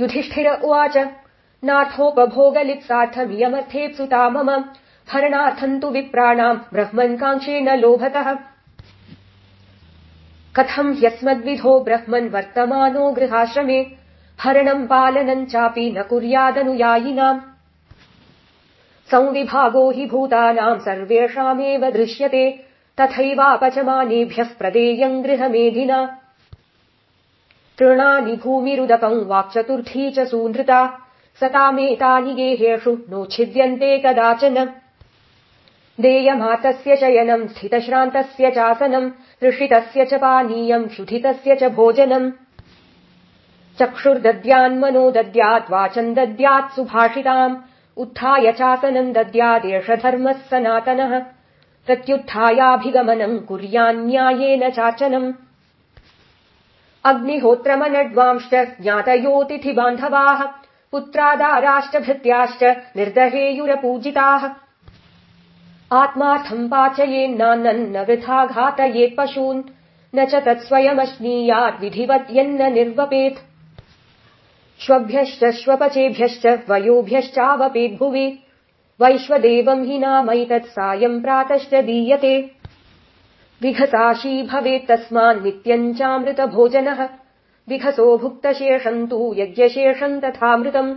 युधिष्ठिर उवाच। नाथोपभोगलिप्सार्थमियमर्थेप्सुता मम। हरणार्थम् तु विप्राणाम् ब्रह्मन् काङ्क्षेण लोभतः। कथम् ह्यस्मद्विधो ब्रह्मन् वर्तमानो गृहाश्रमे? हरणम् पालनम् चापि न कुर्यादनुयायिनाम् संविभागो हि भूतानाम् सर्वेषामेव दृश्यते। तथैवापचमानेभ्यः प्रदेयम् गृहमेधिना तृणानि भूमिरुदकम् वाक्चतुर्थी च सूनृता। सतामेतानि गेहेषु नोच्छिद्यन्ते कदाचन। देयमातस्य शयनम् स्थितश्रान्तस्य चासनम् ऋषितस्य च पानीयम् क्षुधितस्य च भोजनम् चक्षुर्दद्यान्मनो दद्यात् वाचम् दद्यात् सुभाषिताम् उत्थाय चासनम् दद्यादेष धर्मः सनातनः। प्रत्युत्थायाभिगमनम् कुर्यान्न्यायेन चाचनम् अग्निहोत्रमनड्वांश्च ज्ञातयोतिथिबान्धवाः पुत्रादाराश्च भृत्याश्च निर्दहेयुरपूजिताः। आत्मार्थम् पाचयेन्नान्न वृथा घातयेत् पशून् न च तत्स्वयमश्नीयात् विधिवद्यन्न निर्वपेत्। श्वभ्यश्च श्वपचेभ्यश्च वयोभ्यश्चावपेद्भुवि वैश्वदेवम् हि नामैतत् सायम् प्रातश्च दीयते विघसाशी भवेत्तस्मान्नित्यम् चामृतभोजनः विघसो भुक्तशेषम् तु यज्ञशेषम् तथामृतम्